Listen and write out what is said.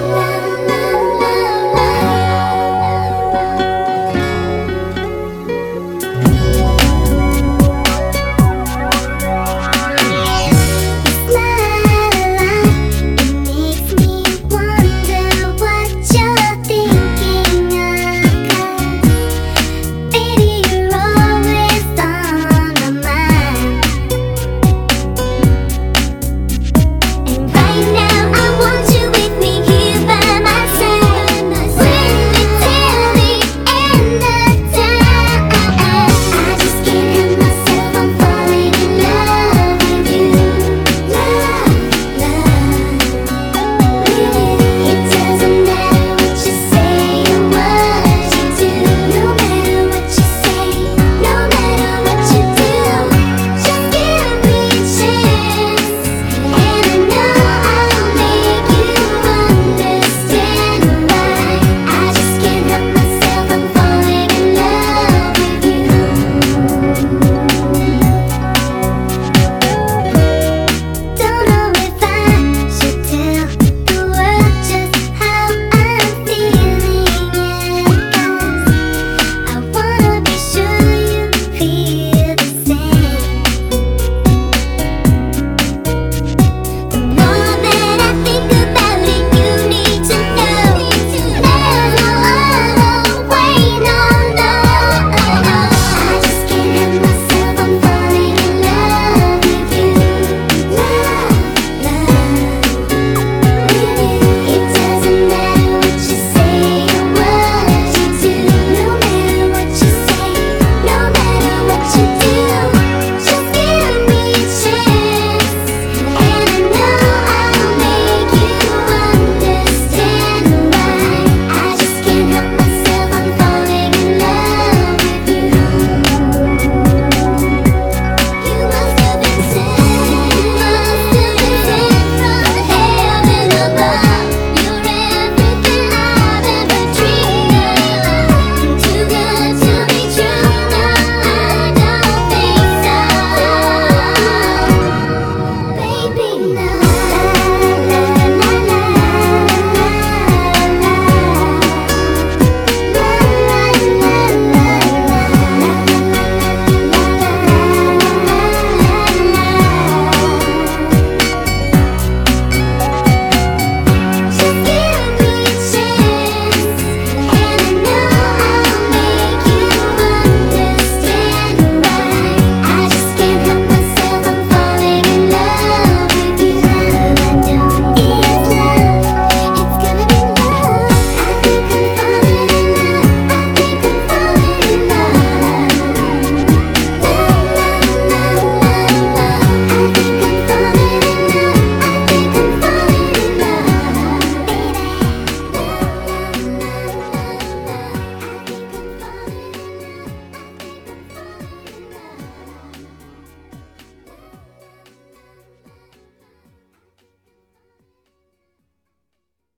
Now.